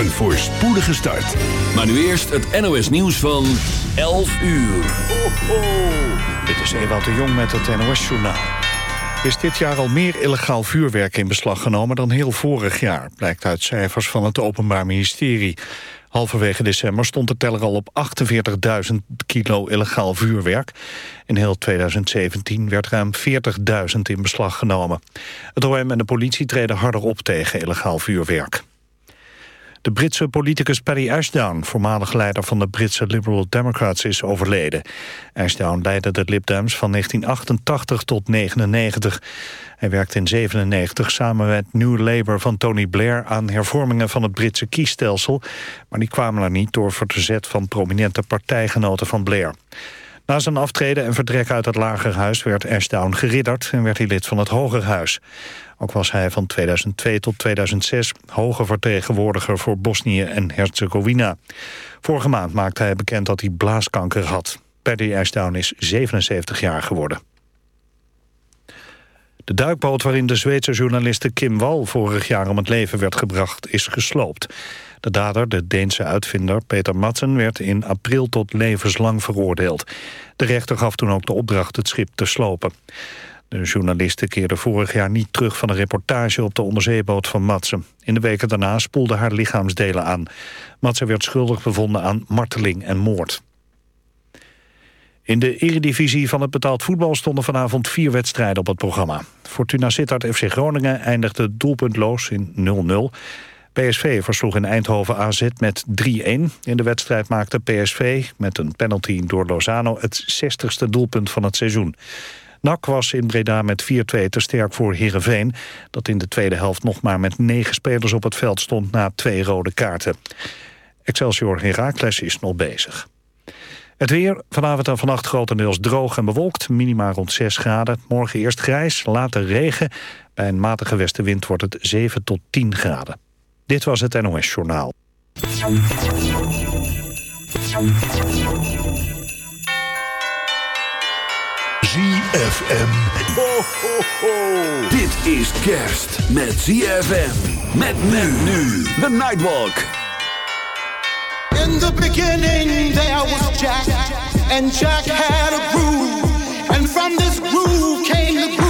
Een voorspoedige start. Maar nu eerst het NOS nieuws van 11 uur. Ho. Dit is Ewout de Jong met het NOS-journaal. is dit jaar al meer illegaal vuurwerk in beslag genomen dan heel vorig jaar... blijkt uit cijfers van het Openbaar Ministerie. Halverwege december stond de teller al op 48.000 kilo illegaal vuurwerk. In heel 2017 werd ruim 40.000 in beslag genomen. Het OM en de politie treden harder op tegen illegaal vuurwerk. De Britse politicus Paddy Ashdown, voormalig leider van de Britse Liberal Democrats, is overleden. Ashdown leidde de Lib Dems van 1988 tot 1999. Hij werkte in 1997 samen met New Labour van Tony Blair aan hervormingen van het Britse kiesstelsel, maar die kwamen er niet door verzet van prominente partijgenoten van Blair. Na zijn aftreden en vertrek uit het Lagerhuis werd Ashdown geridderd en werd hij lid van het Hogerhuis. Ook was hij van 2002 tot 2006 hoge vertegenwoordiger voor Bosnië en Herzegovina. Vorige maand maakte hij bekend dat hij blaaskanker had. Paddy Ashdown is 77 jaar geworden. De duikboot waarin de Zweedse journaliste Kim Wall vorig jaar om het leven werd gebracht is gesloopt. De dader, de Deense uitvinder Peter Madsen, werd in april tot levenslang veroordeeld. De rechter gaf toen ook de opdracht het schip te slopen. De journaliste keerde vorig jaar niet terug van een reportage op de onderzeeboot van Madsen. In de weken daarna spoelde haar lichaamsdelen aan. Madsen werd schuldig bevonden aan marteling en moord. In de eredivisie van het betaald voetbal stonden vanavond vier wedstrijden op het programma. Fortuna Sittard FC Groningen eindigde doelpuntloos in 0-0. PSV versloeg in Eindhoven AZ met 3-1. In de wedstrijd maakte PSV met een penalty door Lozano het 60ste doelpunt van het seizoen. NAC was in Breda met 4-2 te sterk voor Heerenveen... dat in de tweede helft nog maar met negen spelers op het veld stond... na twee rode kaarten. Excelsior Heracles is nog bezig. Het weer, vanavond en vannacht grotendeels droog en bewolkt. Minima rond 6 graden. Morgen eerst grijs, later regen. Bij een matige westenwind wordt het 7 tot 10 graden. Dit was het NOS Journaal. ZFM. Ho, ho, ho. Dit is kerst met ZFM. Met men nu. The Nightwalk. In the beginning there was Jack. And Jack had a groove. And from this groove came the grooves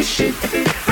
shit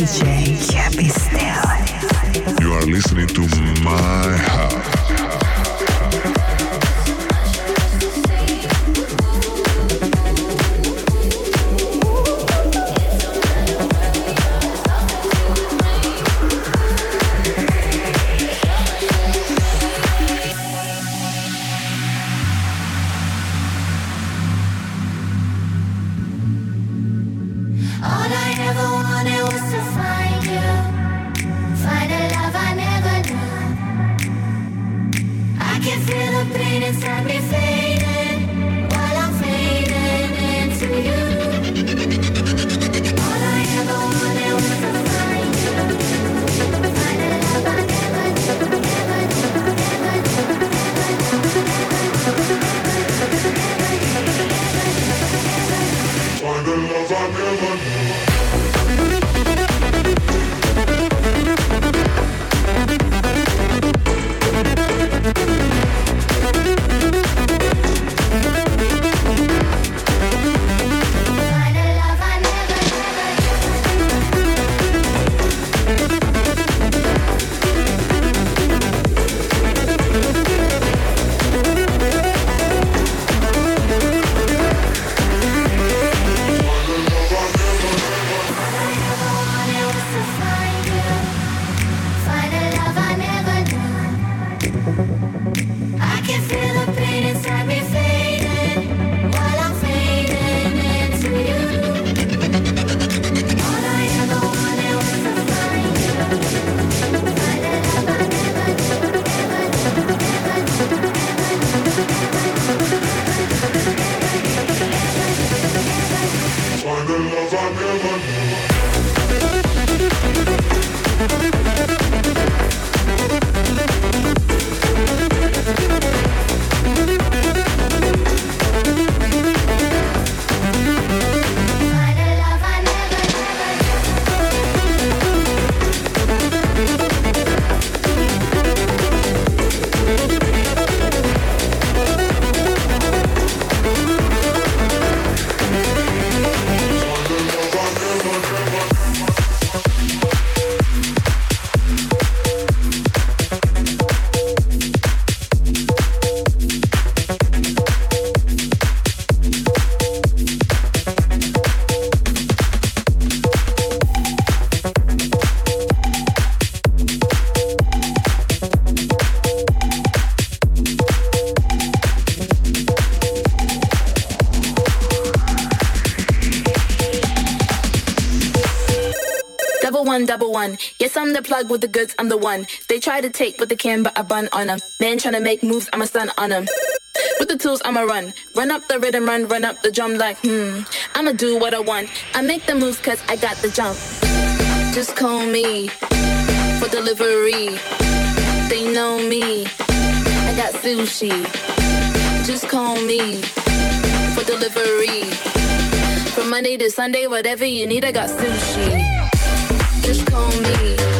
DJ with the goods, I'm the one. They try to take what they can, but I bun on them. Man tryna make moves, I'm a stun on them. With the tools, I'ma run. Run up the rhythm, run, run up the drum like, hmm. I'ma do what I want. I make the moves cause I got the jump. Just call me for delivery. They know me. I got sushi. Just call me for delivery. From Monday to Sunday, whatever you need, I got sushi. Just call me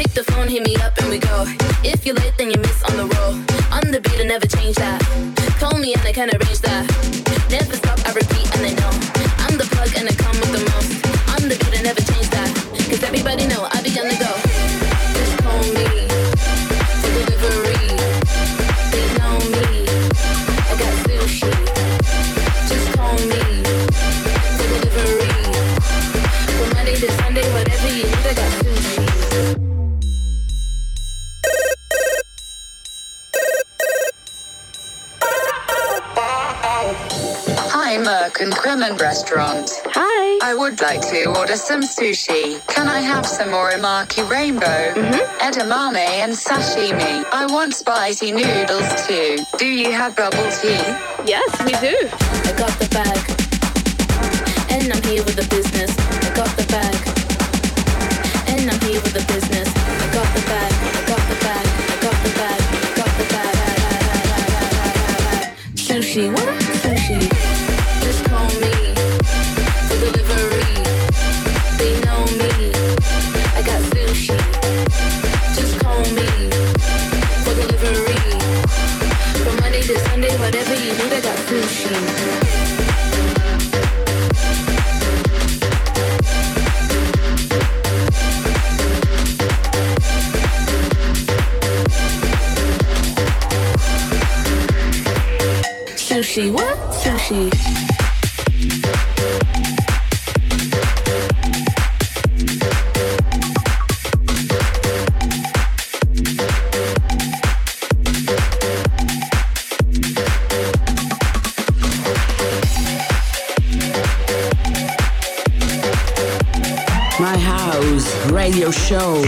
Pick the phone, hit me up, and we go. If you're late, then you miss on the roll. On the beat, I never change that. Call me and I can arrange that. Never stop, I repeat, and they Merck and Kremen Restaurant. Hi. I would like to order some sushi. Can I have some orimaki rainbow, mm-hmm. edamame, and sashimi? I want spicy noodles too. Do you have bubble tea? Yes, we do. I got the bag. And I'm here with the business. I got the bag. and I'm here with the business. I got the bag, I got the bag, I got the bag, I got the bag. Sushi, what? Sushi, what? Sushi. Show.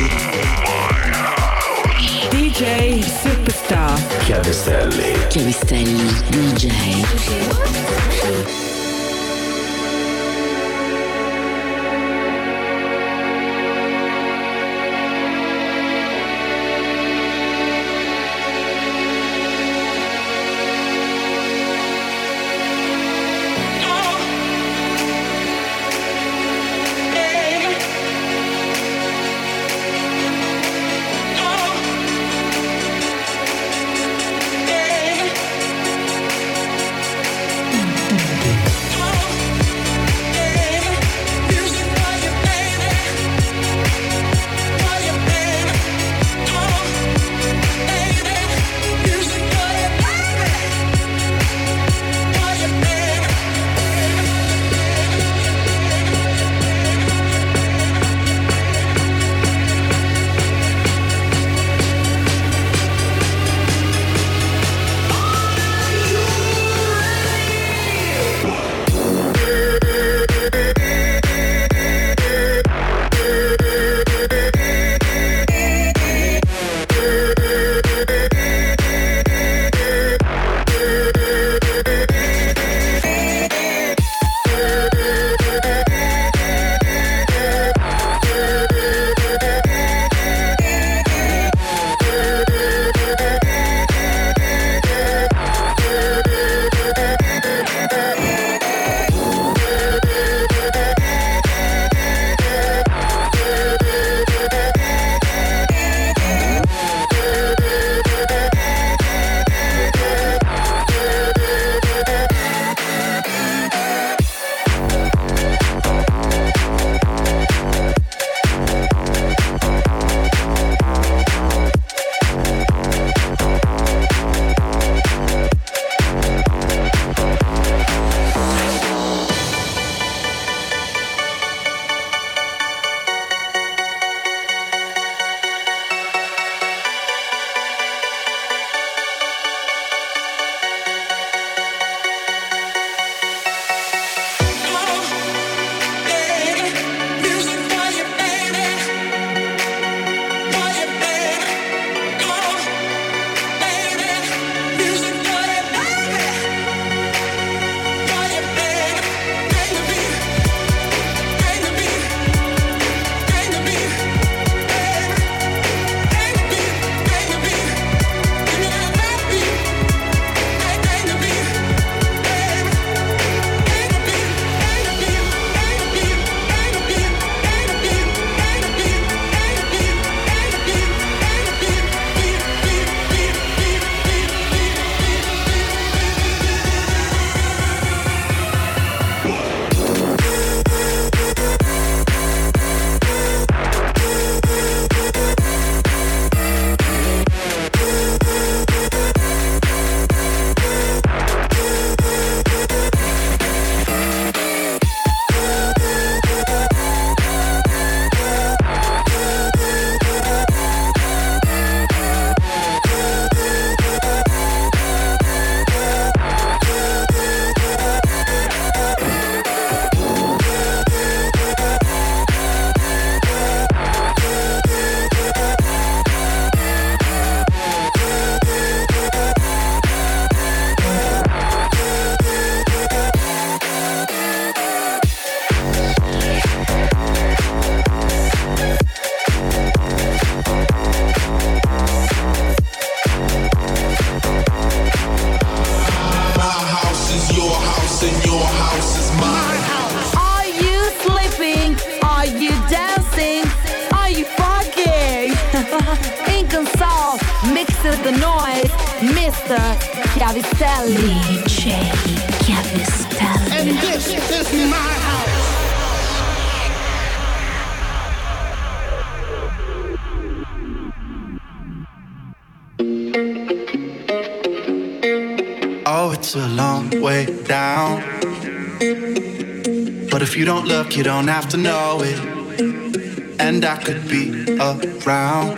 could be around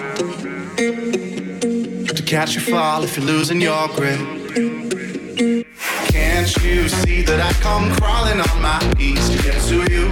to catch you fall if you're losing your grip. Can't you see that I come crawling on my knees to get to you?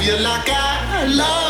feel like I love.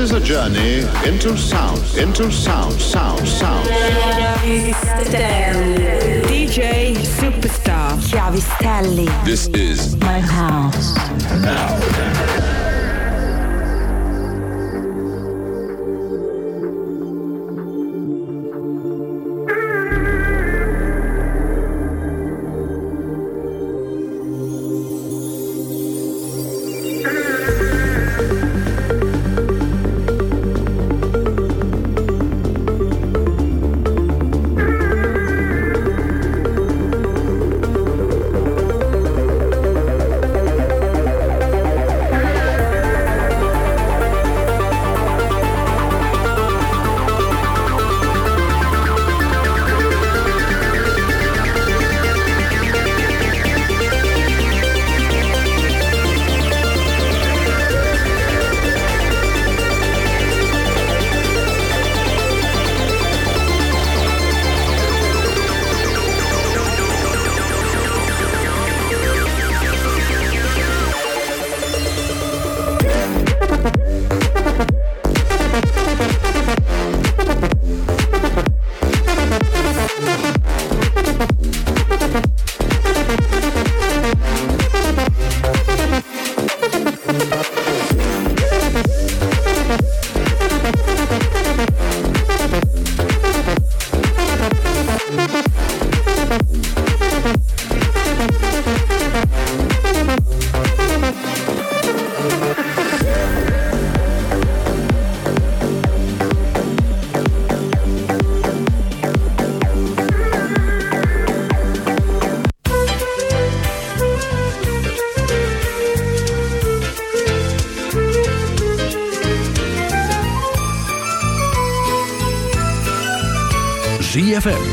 is a journey into sound, into sound, sound, sound. DJ Superstar Chiavistelli. This is My house. 3FM